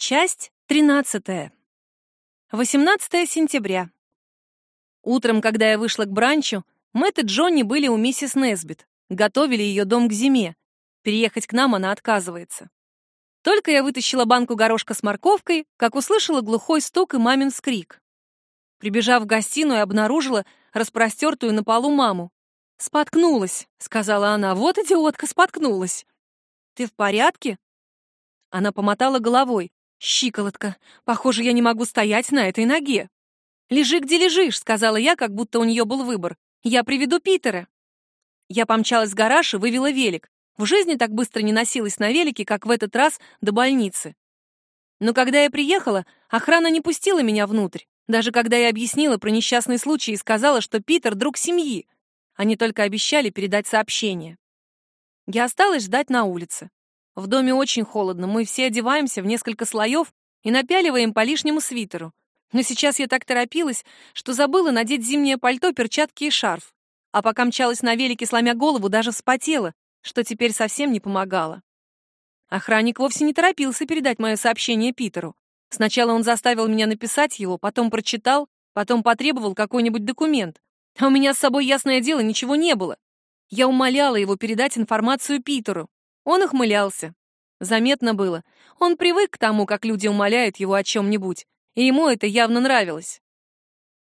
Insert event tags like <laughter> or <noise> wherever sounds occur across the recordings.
Часть 13. 18 сентября. Утром, когда я вышла к бранчу, Мэтт и Джонни были у миссис Несбит, готовили ее дом к зиме. Переехать к нам она отказывается. Только я вытащила банку горошка с морковкой, как услышала глухой стук и мамин скрик. Прибежав в гостиную, обнаружила распростертую на полу маму. «Споткнулась», — сказала она. «Вот идиотка, споткнулась». «Ты в порядке?» Она помотала головой. «Щиколотка. Похоже, я не могу стоять на этой ноге». «Лежи, где лежишь», — сказала я, как будто у нее был выбор. «Я приведу Питера». Я помчалась в гараж и вывела велик. В жизни так быстро не носилась на велике, как в этот раз до больницы. Но когда я приехала, охрана не пустила меня внутрь. Даже когда я объяснила про несчастный случай и сказала, что Питер — друг семьи. Они только обещали передать сообщение. Я осталась ждать на улице. В доме очень холодно, мы все одеваемся в несколько слоев и напяливаем по лишнему свитеру. Но сейчас я так торопилась, что забыла надеть зимнее пальто, перчатки и шарф. А пока мчалась на велике, сломя голову, даже вспотела, что теперь совсем не помогало. Охранник вовсе не торопился передать мое сообщение Питеру. Сначала он заставил меня написать его, потом прочитал, потом потребовал какой-нибудь документ. А у меня с собой, ясное дело, ничего не было. Я умоляла его передать информацию Питеру. Он ухмылялся. Заметно было. Он привык к тому, как люди умоляют его о чем-нибудь, и ему это явно нравилось.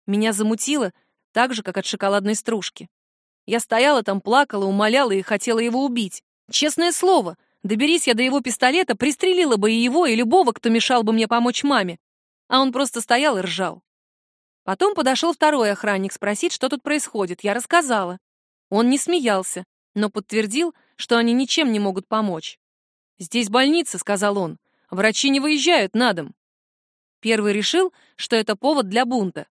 Меня замутило, так же, как от шоколадной стружки. Я стояла там, плакала, умоляла и хотела его убить. Честное слово, доберись я до его пистолета, пристрелила бы и его, и любого, кто мешал бы мне помочь маме. А он просто стоял и ржал. Потом подошел второй охранник спросить, что тут происходит. Я рассказала. Он не смеялся, но подтвердил, что они ничем не могут помочь. «Здесь больница», — сказал он. «Врачи не выезжают на дом». Первый решил, что это повод для бунта.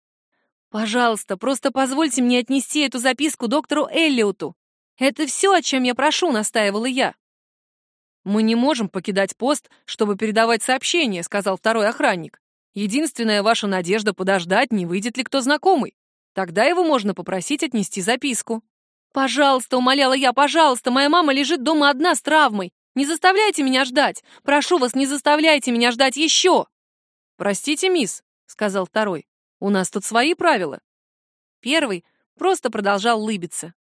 «Пожалуйста, просто позвольте мне отнести эту записку доктору Эллиоту. Это все, о чем я прошу», — настаивала я. «Мы не можем покидать пост, чтобы передавать сообщение», — сказал второй охранник. «Единственная ваша надежда подождать, не выйдет ли кто знакомый. Тогда его можно попросить отнести записку». «Пожалуйста», — умоляла я, — «пожалуйста, моя мама лежит дома одна с травмой. Не заставляйте меня ждать. Прошу вас, не заставляйте меня ждать еще». «Простите, мисс», — сказал второй, — «у нас тут свои правила». Первый просто продолжал лыбиться.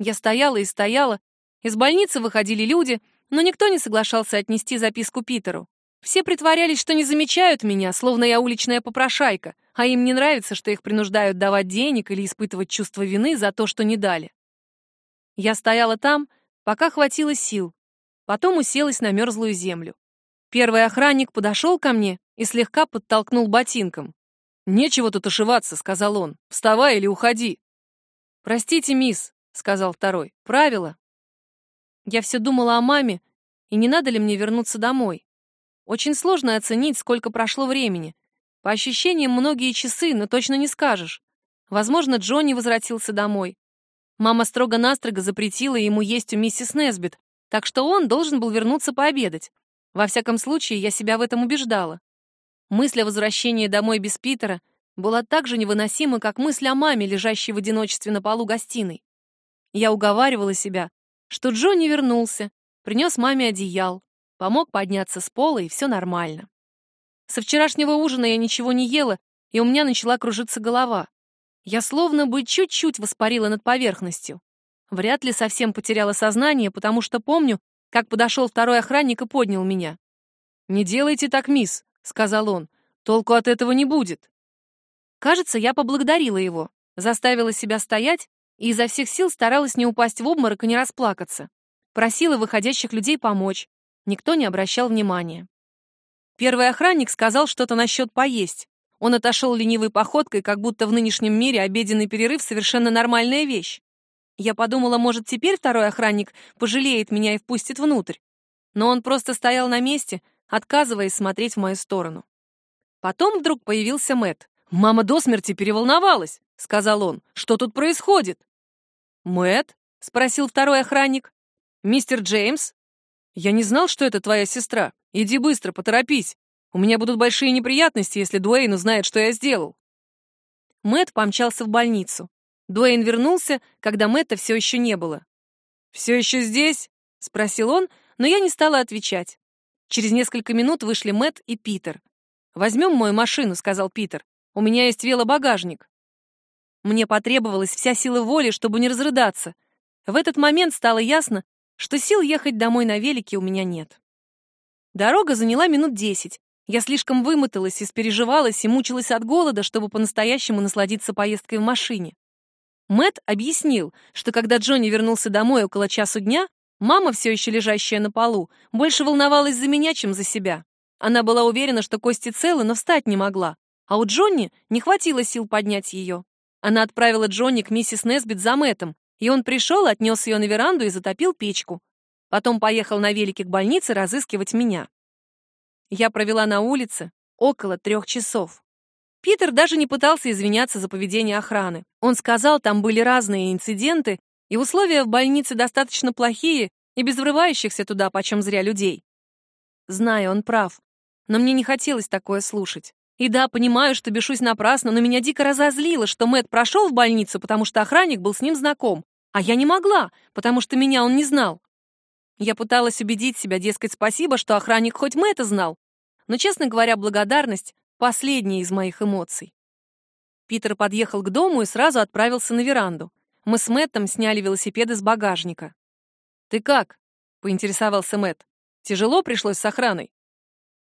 Я стояла и стояла. Из больницы выходили люди, но никто не соглашался отнести записку Питеру. Все притворялись, что не замечают меня, словно я уличная попрошайка, а им не нравится, что их принуждают давать денег или испытывать чувство вины за то, что не дали. Я стояла там, пока хватило сил. Потом уселась на мерзлую землю. Первый охранник подошел ко мне и слегка подтолкнул ботинком. «Нечего тут ошиваться», — сказал он. «Вставай или уходи». «Простите, мисс», — сказал второй. «Правило». Я все думала о маме, и не надо ли мне вернуться домой. Очень сложно оценить, сколько прошло времени. По ощущениям, многие часы, но точно не скажешь. Возможно, Джонни возвратился домой. Мама строго-настрого запретила ему есть у миссис Несбит, так что он должен был вернуться пообедать. Во всяком случае, я себя в этом убеждала. Мысль о возвращении домой без Питера была так же невыносима, как мысль о маме, лежащей в одиночестве на полу гостиной. Я уговаривала себя, что Джонни вернулся, принес маме одеял, помог подняться с пола, и все нормально. Со вчерашнего ужина я ничего не ела, и у меня начала кружиться голова. Я словно бы чуть-чуть воспарила над поверхностью. Вряд ли совсем потеряла сознание, потому что помню, как подошел второй охранник и поднял меня. «Не делайте так, мисс», — сказал он. «Толку от этого не будет». Кажется, я поблагодарила его, заставила себя стоять и изо всех сил старалась не упасть в обморок и не расплакаться. Просила выходящих людей помочь. Никто не обращал внимания. Первый охранник сказал что-то насчет поесть. Он отошел ленивой походкой, как будто в нынешнем мире обеденный перерыв совершенно нормальная вещь. Я подумала, может, теперь второй охранник пожалеет меня и впустит внутрь. Но он просто стоял на месте, отказываясь смотреть в мою сторону. Потом вдруг появился Мэт. «Мама до смерти переволновалась», — сказал он. «Что тут происходит?» Мэт? спросил второй охранник. «Мистер Джеймс?» «Я не знал, что это твоя сестра. Иди быстро, поторопись. У меня будут большие неприятности, если Дуэйн узнает, что я сделал». Мэт помчался в больницу. Дуэйн вернулся, когда Мэтта все еще не было. «Все еще здесь?» — спросил он, но я не стала отвечать. Через несколько минут вышли Мэт и Питер. «Возьмем мою машину», — сказал Питер. «У меня есть велобагажник». Мне потребовалась вся сила воли, чтобы не разрыдаться. В этот момент стало ясно, что сил ехать домой на велике у меня нет. Дорога заняла минут десять. Я слишком вымоталась, испереживалась и мучилась от голода, чтобы по-настоящему насладиться поездкой в машине. Мэт объяснил, что когда Джонни вернулся домой около часу дня, мама, все еще лежащая на полу, больше волновалась за меня, чем за себя. Она была уверена, что кости целы, но встать не могла, а у Джонни не хватило сил поднять ее. Она отправила Джонни к миссис Несбит за Мэтом, и он пришел, отнес ее на веранду и затопил печку. Потом поехал на велике к больнице разыскивать меня. Я провела на улице около трех часов. Питер даже не пытался извиняться за поведение охраны. Он сказал, там были разные инциденты, и условия в больнице достаточно плохие и без врывающихся туда почем зря людей. Знаю, он прав, но мне не хотелось такое слушать. И да, понимаю, что бешусь напрасно, но меня дико разозлило, что Мэт прошел в больницу, потому что охранник был с ним знаком, а я не могла, потому что меня он не знал. Я пыталась убедить себя, дескать, спасибо, что охранник хоть Мэтта знал, но, честно говоря, благодарность Последняя из моих эмоций. Питер подъехал к дому и сразу отправился на веранду. Мы с Мэттом сняли велосипеды с багажника. «Ты как?» — поинтересовался Мэтт. «Тяжело пришлось с охраной?»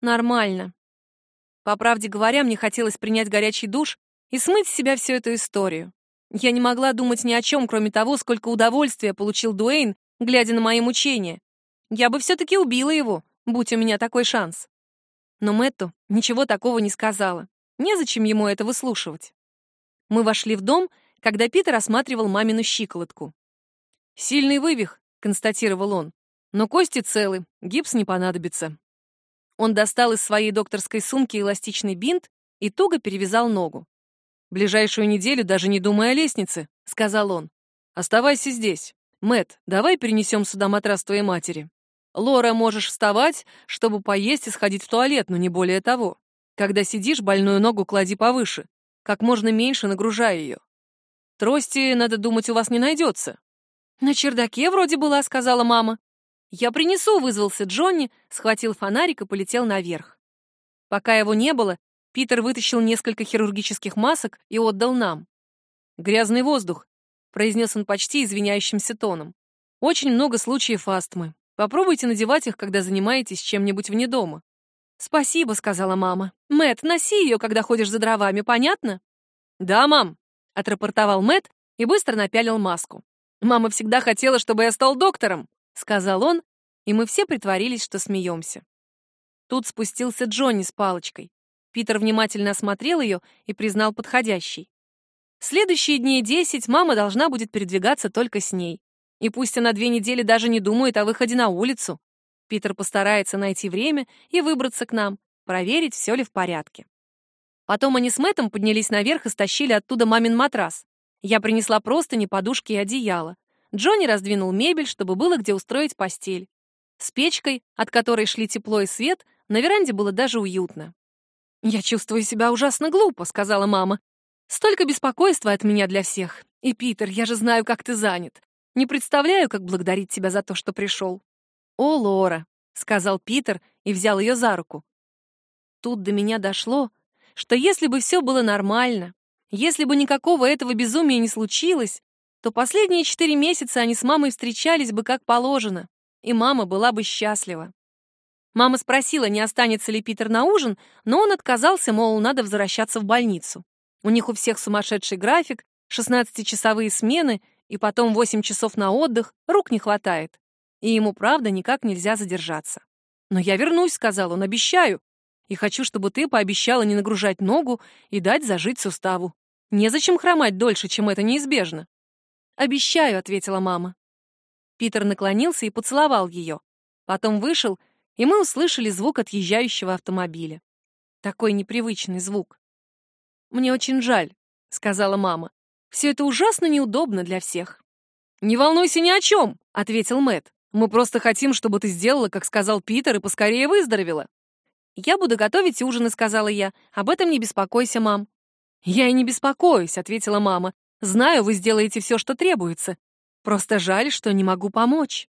«Нормально». По правде говоря, мне хотелось принять горячий душ и смыть с себя всю эту историю. Я не могла думать ни о чем, кроме того, сколько удовольствия получил Дуэйн, глядя на мои мучения. Я бы все-таки убила его, будь у меня такой шанс. Но Мэтту ничего такого не сказала. Незачем ему это выслушивать. Мы вошли в дом, когда Питер осматривал мамину щиколотку. «Сильный вывих», — констатировал он. «Но кости целы, гипс не понадобится». Он достал из своей докторской сумки эластичный бинт и туго перевязал ногу. «Ближайшую неделю даже не думая о лестнице», — сказал он. «Оставайся здесь. Мэт, давай перенесем сюда матрас твоей матери». Лора, можешь вставать, чтобы поесть и сходить в туалет, но не более того. Когда сидишь, больную ногу клади повыше, как можно меньше нагружая ее. Трости, надо думать, у вас не найдется. На чердаке вроде была, сказала мама. Я принесу, вызвался Джонни, схватил фонарик и полетел наверх. Пока его не было, Питер вытащил несколько хирургических масок и отдал нам. «Грязный воздух», — произнес он почти извиняющимся тоном. «Очень много случаев астмы. Попробуйте надевать их, когда занимаетесь чем-нибудь вне дома. Спасибо, сказала мама. Мэт, носи ее, когда ходишь за дровами, понятно? Да, мам, отрапортовал Мэт и быстро напялил маску. Мама всегда хотела, чтобы я стал доктором, сказал он, и мы все притворились, что смеемся. Тут спустился Джонни с палочкой. Питер внимательно осмотрел ее и признал подходящей. Следующие дни десять мама должна будет передвигаться только с ней. И пусть она две недели даже не думает о выходе на улицу. Питер постарается найти время и выбраться к нам, проверить, все ли в порядке. Потом они с Мэттом поднялись наверх и стащили оттуда мамин матрас. Я принесла простыни, подушки и одеяло. Джонни раздвинул мебель, чтобы было где устроить постель. С печкой, от которой шли тепло и свет, на веранде было даже уютно. «Я чувствую себя ужасно глупо», — сказала мама. «Столько беспокойства от меня для всех. И, Питер, я же знаю, как ты занят. Не представляю, как благодарить тебя за то, что пришел. О, Лора, сказал Питер и взял ее за руку. Тут до меня дошло, что если бы все было нормально, если бы никакого этого безумия не случилось, то последние четыре месяца они с мамой встречались бы как положено, и мама была бы счастлива. Мама спросила, не останется ли Питер на ужин, но он отказался, мол, надо возвращаться в больницу. У них у всех сумасшедший график, 16-часовые смены, и потом восемь часов на отдых, рук не хватает. И ему, правда, никак нельзя задержаться. «Но я вернусь», — сказал он, — «обещаю. И хочу, чтобы ты пообещала не нагружать ногу и дать зажить суставу. Незачем хромать дольше, чем это неизбежно». «Обещаю», — ответила мама. Питер наклонился и поцеловал ее. Потом вышел, и мы услышали звук отъезжающего автомобиля. Такой непривычный звук. «Мне очень жаль», — сказала мама. Все это ужасно неудобно для всех. «Не волнуйся ни о чем», — ответил Мэт. «Мы просто хотим, чтобы ты сделала, как сказал Питер, и поскорее выздоровела». «Я буду готовить ужин», — сказала я. «Об этом не беспокойся, мам». «Я и не беспокоюсь», — ответила мама. «Знаю, вы сделаете все, что требуется. Просто жаль, что не могу помочь».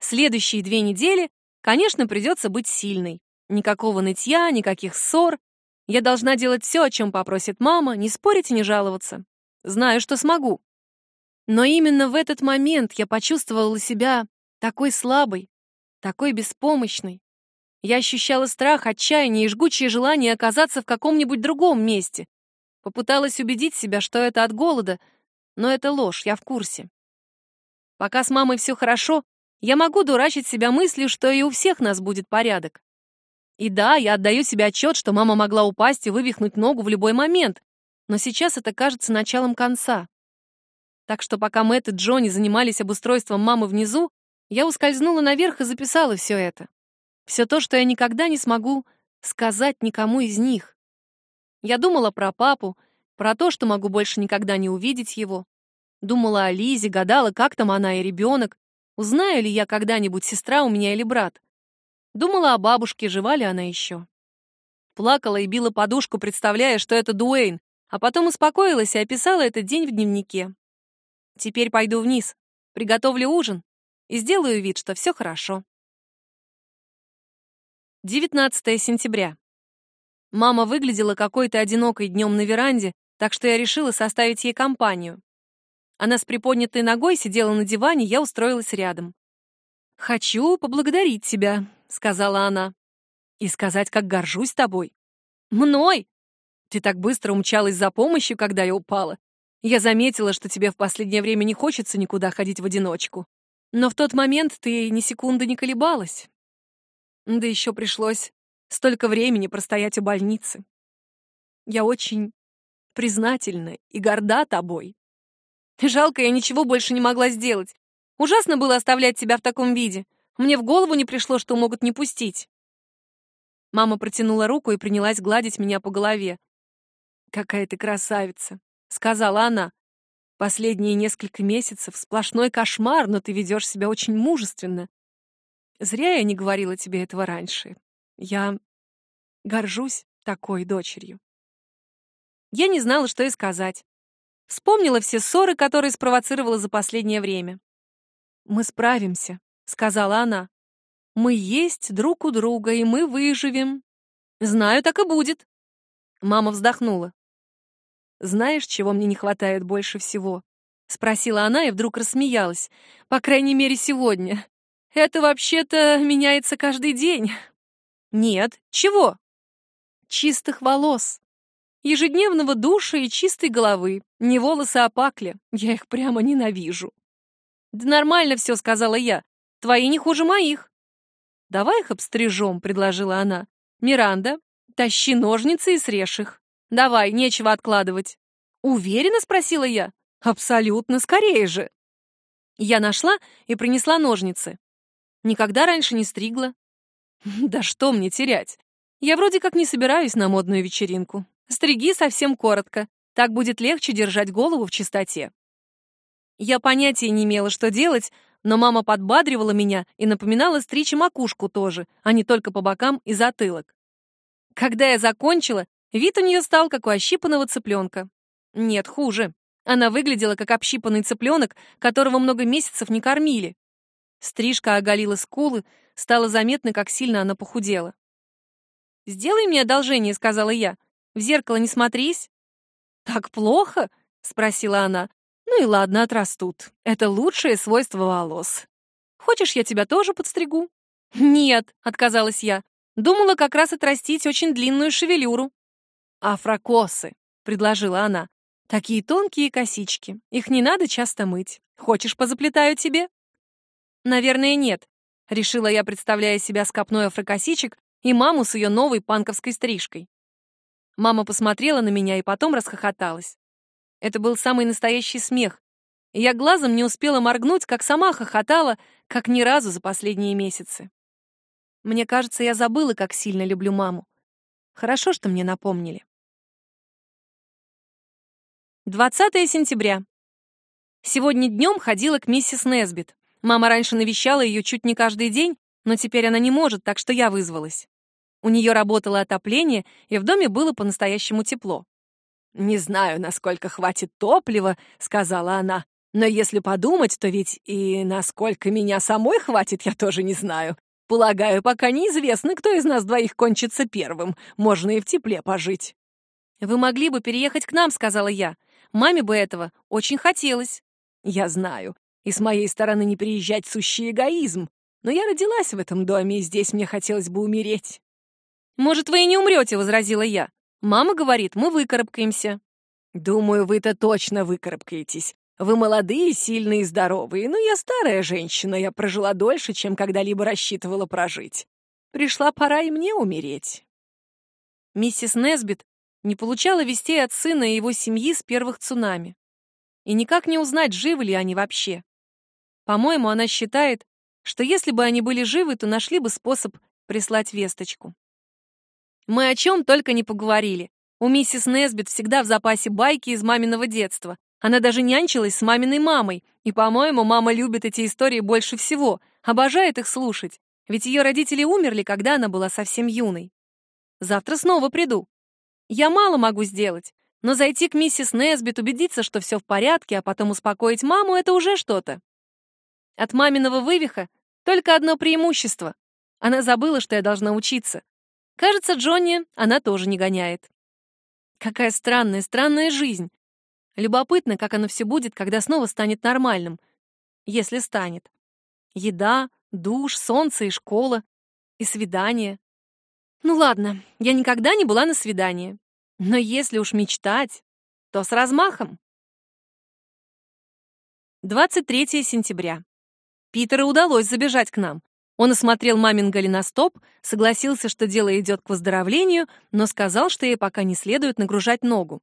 Следующие две недели Конечно, придется быть сильной. Никакого нытья, никаких ссор. Я должна делать все, о чем попросит мама, не спорить и не жаловаться. Знаю, что смогу. Но именно в этот момент я почувствовала себя такой слабой, такой беспомощной. Я ощущала страх, отчаяние и жгучее желание оказаться в каком-нибудь другом месте. Попыталась убедить себя, что это от голода, но это ложь, я в курсе. Пока с мамой все хорошо, я могу дурачить себя мыслью, что и у всех нас будет порядок. И да, я отдаю себе отчет, что мама могла упасть и вывихнуть ногу в любой момент, но сейчас это кажется началом конца. Так что пока Мэтт и Джонни занимались обустройством мамы внизу, я ускользнула наверх и записала все это. Все то, что я никогда не смогу сказать никому из них. Я думала про папу, про то, что могу больше никогда не увидеть его. Думала о Лизе, гадала, как там она и ребенок, Узнаю ли я когда-нибудь, сестра у меня или брат? Думала о бабушке, жива ли она еще. Плакала и била подушку, представляя, что это Дуэйн, а потом успокоилась и описала этот день в дневнике. Теперь пойду вниз, приготовлю ужин и сделаю вид, что все хорошо. 19 сентября. Мама выглядела какой-то одинокой днем на веранде, так что я решила составить ей компанию. Она с приподнятой ногой сидела на диване, я устроилась рядом. «Хочу поблагодарить тебя», — сказала она. «И сказать, как горжусь тобой». «Мной? Ты так быстро умчалась за помощью, когда я упала. Я заметила, что тебе в последнее время не хочется никуда ходить в одиночку. Но в тот момент ты ни секунды не колебалась. Да еще пришлось столько времени простоять у больницы. Я очень признательна и горда тобой. Жалко, я ничего больше не могла сделать. Ужасно было оставлять тебя в таком виде. Мне в голову не пришло, что могут не пустить. Мама протянула руку и принялась гладить меня по голове. «Какая ты красавица!» — сказала она. «Последние несколько месяцев сплошной кошмар, но ты ведешь себя очень мужественно. Зря я не говорила тебе этого раньше. Я горжусь такой дочерью». Я не знала, что и сказать. Вспомнила все ссоры, которые спровоцировала за последнее время. «Мы справимся», — сказала она. «Мы есть друг у друга, и мы выживем». «Знаю, так и будет». Мама вздохнула. «Знаешь, чего мне не хватает больше всего?» — спросила она и вдруг рассмеялась. «По крайней мере, сегодня. Это вообще-то меняется каждый день». «Нет, чего?» «Чистых волос», ежедневного душа и чистой головы. Не волосы, а пакли. Я их прямо ненавижу. «Да нормально все», — сказала я. «Твои не хуже моих». «Давай их обстрижем», — предложила она. «Миранда, тащи ножницы и срежь их. Давай, нечего откладывать». «Уверена?» — спросила я. «Абсолютно, скорее же». Я нашла и принесла ножницы. Никогда раньше не стригла. <laughs> Да что мне терять? Я вроде как не собираюсь на модную вечеринку. Стриги совсем коротко, так будет легче держать голову в чистоте. Я понятия не имела, что делать, но мама подбадривала меня и напоминала стричь макушку тоже, а не только по бокам и затылок. Когда я закончила, вид у нее стал как у ощипанного цыпленка. Нет, хуже. Она выглядела как общипанный цыпленок, которого много месяцев не кормили. Стрижка оголила скулы, стало заметно, как сильно она похудела. «Сделай мне одолжение», — сказала я. В зеркало не смотрись». «Так плохо?» — спросила она. «Ну и ладно, отрастут. Это лучшее свойство волос. Хочешь, я тебя тоже подстригу?» «Нет», — отказалась я. «Думала как раз отрастить очень длинную шевелюру». «Афрокосы», — предложила она. «Такие тонкие косички. Их не надо часто мыть. Хочешь, позаплетаю тебе?» «Наверное, нет», — решила я, представляя себя с копной афрокосичек и маму с ее новой панковской стрижкой. Мама посмотрела на меня и потом расхохоталась. Это был самый настоящий смех. И я глазом не успела моргнуть, как сама хохотала, как ни разу за последние месяцы. Мне кажется, я забыла, как сильно люблю маму. Хорошо, что мне напомнили. 20 сентября. Сегодня днем ходила к миссис Несбит. Мама раньше навещала ее чуть не каждый день, но теперь она не может, так что я вызвалась. У нее работало отопление, и в доме было по-настоящему тепло. «Не знаю, насколько хватит топлива», — сказала она. «Но если подумать, то ведь и насколько меня самой хватит, я тоже не знаю. Полагаю, пока неизвестно, кто из нас двоих кончится первым. Можно и в тепле пожить. Вы могли бы переехать к нам, сказала я. Маме бы этого очень хотелось. Я знаю. И с моей стороны не приезжать сущий эгоизм. Но я родилась в этом доме, и здесь мне хотелось бы умереть. «Может, вы и не умрете», — возразила я. «Мама говорит, мы выкарабкаемся». «Думаю, вы-то точно выкарабкаетесь. Вы молодые, сильные и здоровые, но я старая женщина, я прожила дольше, чем когда-либо рассчитывала прожить. Пришла пора и мне умереть». Миссис Несбит не получала вестей от сына и его семьи с первых цунами. И никак не узнать, живы ли они вообще. По-моему, она считает, что если бы они были живы, то нашли бы способ прислать весточку. Мы о чем только не поговорили. У миссис Несбит всегда в запасе байки из маминого детства. Она даже нянчилась с маминой мамой, и, по-моему, мама любит эти истории больше всего, обожает их слушать, ведь ее родители умерли, когда она была совсем юной. Завтра снова приду. Я мало могу сделать, но зайти к миссис Несбит, убедиться, что все в порядке, а потом успокоить маму — это уже что-то. От маминого вывиха только одно преимущество. Она забыла, что я должна учиться. Кажется, Джонни она тоже не гоняет. Какая странная, странная жизнь. Любопытно, как оно все будет, когда снова станет нормальным. Если станет. Еда, душ, солнце и школа. И свидание. Ну ладно, я никогда не была на свидании. Но если уж мечтать, то с размахом. 23 сентября. Питеру удалось забежать к нам. Он осмотрел мамин голеностоп, согласился, что дело идет к выздоровлению, но сказал, что ей пока не следует нагружать ногу.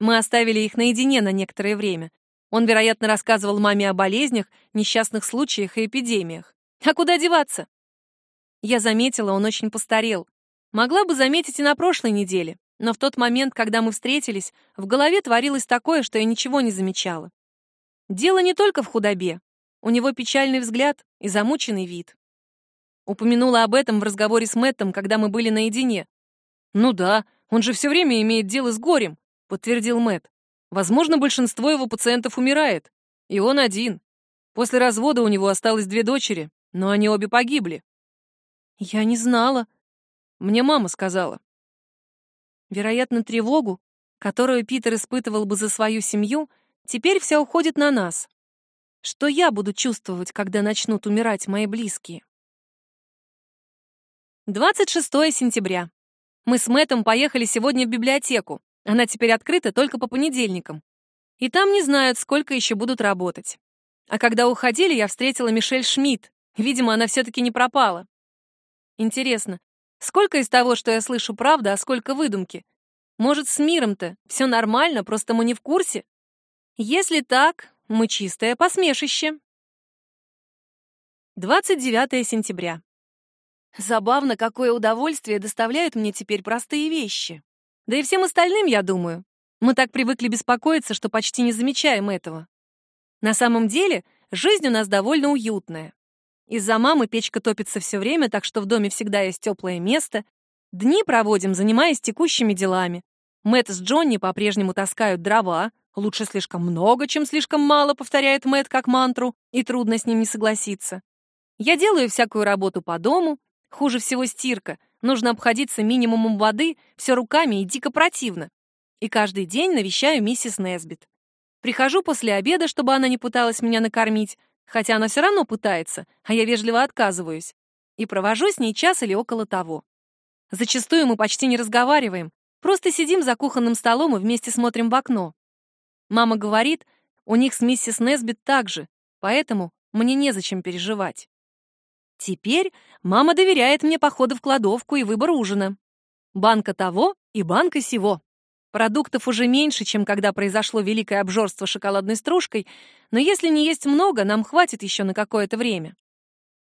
Мы оставили их наедине на некоторое время. Он, вероятно, рассказывал маме о болезнях, несчастных случаях и эпидемиях. А куда деваться? Я заметила, он очень постарел. Могла бы заметить и на прошлой неделе, но в тот момент, когда мы встретились, в голове творилось такое, что я ничего не замечала. Дело не только в худобе. У него печальный взгляд и замученный вид. Упомянула об этом в разговоре с Мэттом, когда мы были наедине. «Ну да, он же все время имеет дело с горем», — подтвердил Мэтт. «Возможно, большинство его пациентов умирает. И он один. После развода у него осталось две дочери, но они обе погибли». «Я не знала», — мне мама сказала. Вероятно, тревогу, которую Питер испытывал бы за свою семью, теперь вся уходит на нас. Что я буду чувствовать, когда начнут умирать мои близкие? 26 сентября. Мы с Мэттом поехали сегодня в библиотеку. Она теперь открыта только по понедельникам. И там не знают, сколько еще будут работать. А когда уходили, я встретила Мишель Шмидт. Видимо, она все-таки не пропала. Интересно, сколько из того, что я слышу, правда, а сколько выдумки? Может, с миром-то все нормально, просто мы не в курсе? Если так, мы чистое посмешище. 29 сентября. Забавно, какое удовольствие доставляют мне теперь простые вещи. Да и всем остальным, я думаю. Мы так привыкли беспокоиться, что почти не замечаем этого. На самом деле, жизнь у нас довольно уютная. Из-за мамы печка топится все время, так что в доме всегда есть теплое место. Дни проводим, занимаясь текущими делами. Мэтт с Джонни по-прежнему таскают дрова, Лучше слишком много, чем слишком мало, повторяет Мэт как мантру, и трудно с ним не согласиться. Я делаю всякую работу по дому, хуже всего стирка, нужно обходиться минимумом воды, все руками и дико противно. И каждый день навещаю миссис Несбит. Прихожу после обеда, чтобы она не пыталась меня накормить, хотя она все равно пытается, а я вежливо отказываюсь. И провожу с ней час или около того. Зачастую мы почти не разговариваем, просто сидим за кухонным столом и вместе смотрим в окно. Мама говорит, у них с миссис Несбит так же, поэтому мне незачем переживать. Теперь мама доверяет мне походы в кладовку и выбор ужина. Банка того и банка сего. Продуктов уже меньше, чем когда произошло великое обжорство шоколадной стружкой, но если не есть много, нам хватит еще на какое-то время.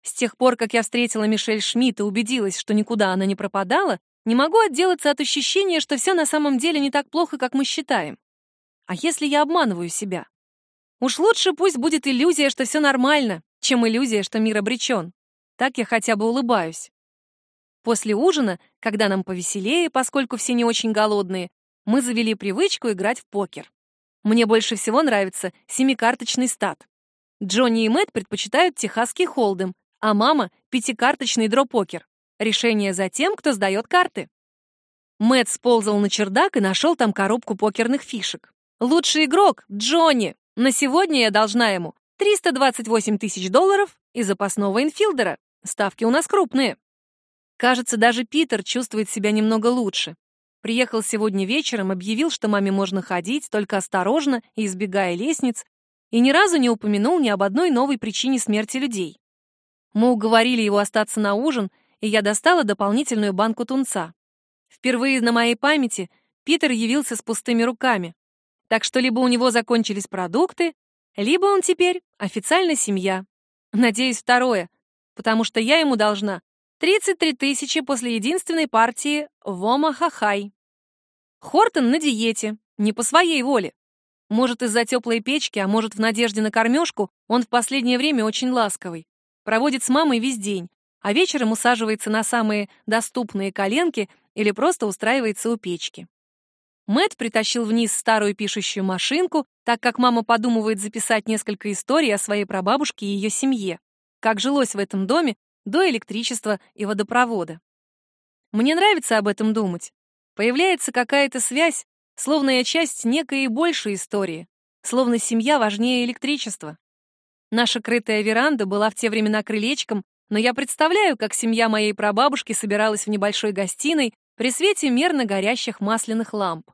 С тех пор, как я встретила Мишель Шмидт и убедилась, что никуда она не пропадала, не могу отделаться от ощущения, что все на самом деле не так плохо, как мы считаем. А если я обманываю себя? Уж лучше пусть будет иллюзия, что все нормально, чем иллюзия, что мир обречен. Так я хотя бы улыбаюсь. После ужина, когда нам повеселее, поскольку все не очень голодные, мы завели привычку играть в покер. Мне больше всего нравится семикарточный стат. Джонни и Мэтт предпочитают техасский холдем, а мама — пятикарточный дропокер. Решение за тем, кто сдает карты. Мэтт сползал на чердак и нашел там коробку покерных фишек. «Лучший игрок — Джонни! На сегодня я должна ему 328 тысяч долларов и запасного инфилдера. Ставки у нас крупные». Кажется, даже Питер чувствует себя немного лучше. Приехал сегодня вечером, объявил, что маме можно ходить, только осторожно и избегая лестниц, и ни разу не упомянул ни об одной новой причине смерти людей. Мы уговорили его остаться на ужин, и я достала дополнительную банку тунца. Впервые на моей памяти Питер явился с пустыми руками. Так что либо у него закончились продукты, либо он теперь официально семья. Надеюсь, второе, потому что я ему должна 33 тысячи после единственной партии в Омахахай. Хортон на диете, не по своей воле. Может, из-за теплой печки, а может, в надежде на кормежку, он в последнее время очень ласковый. Проводит с мамой весь день, а вечером усаживается на самые доступные коленки или просто устраивается у печки. Мэт притащил вниз старую пишущую машинку, так как мама подумывает записать несколько историй о своей прабабушке и ее семье. Как жилось в этом доме до электричества и водопровода. Мне нравится об этом думать. Появляется какая-то связь, словно я часть некой большей истории, словно семья важнее электричества. Наша крытая веранда была в те времена крылечком, но я представляю, как семья моей прабабушки собиралась в небольшой гостиной при свете мерно горящих масляных ламп.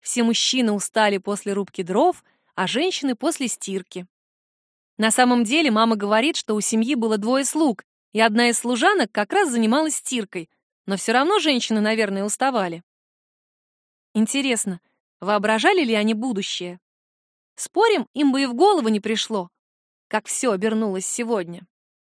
Все мужчины устали после рубки дров, а женщины — после стирки. На самом деле мама говорит, что у семьи было двое слуг, и одна из служанок как раз занималась стиркой, но все равно женщины, наверное, уставали. Интересно, воображали ли они будущее? Спорим, им бы и в голову не пришло, как все обернулось сегодня.